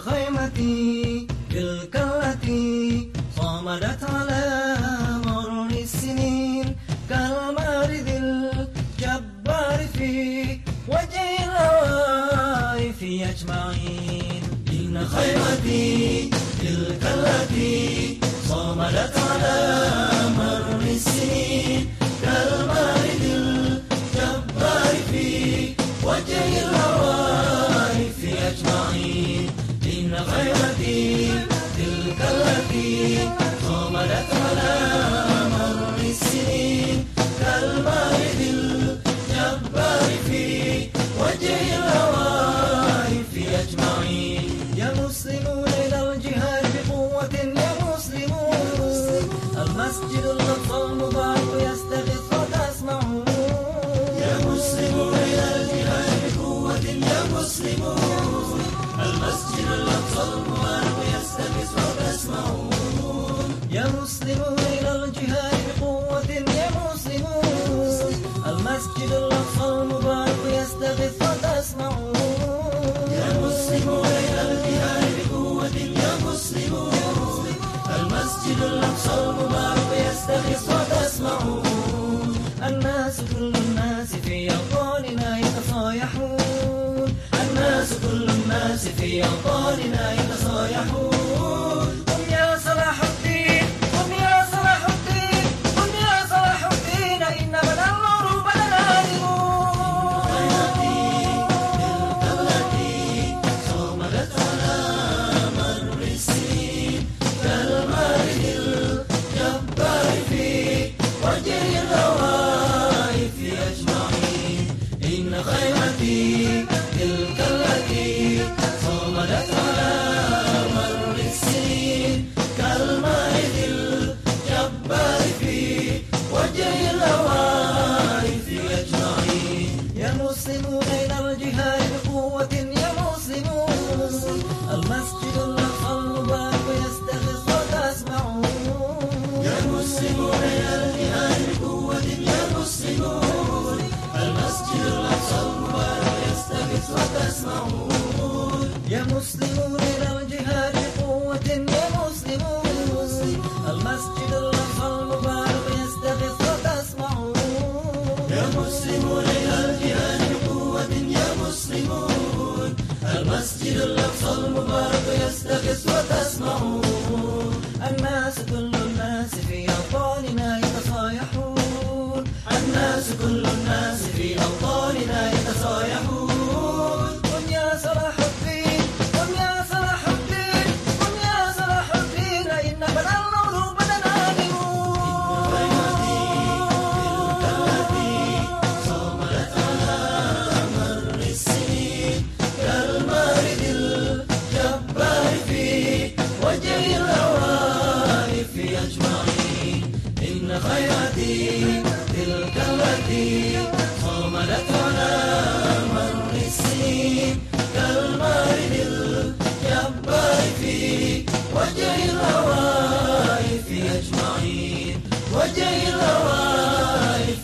خيمتي. المسجد الأقصى المبارك يستغيث وتسمعون يا مسلمون إلى الجهاد بقوة يا مسلمون المسجد الأقصى المبارك يستغيث وتسمعون الناس كل الناس في أوطاننا يتصايحون. الناس كل الناس في أوطاننا يتصايحون. بقوة يا مسلمون المسجد الأقصى المبارك يستغيث وتسمعون يا مسلمون إلى الجهاد بقوة يا مسلمون المسجد الأقصى المبارك يستغيث وتسمعون يا مسلمون الأقصى المبارك يستغيث وتسمعون الناس كل الناس في أوطاننا يتصايحون. الناس كل الناس في أوطاننا خيرتي تلك التي صمدت على مر السنين كالمارد الجبار في وجه الهوائف أجمعين. الهوائف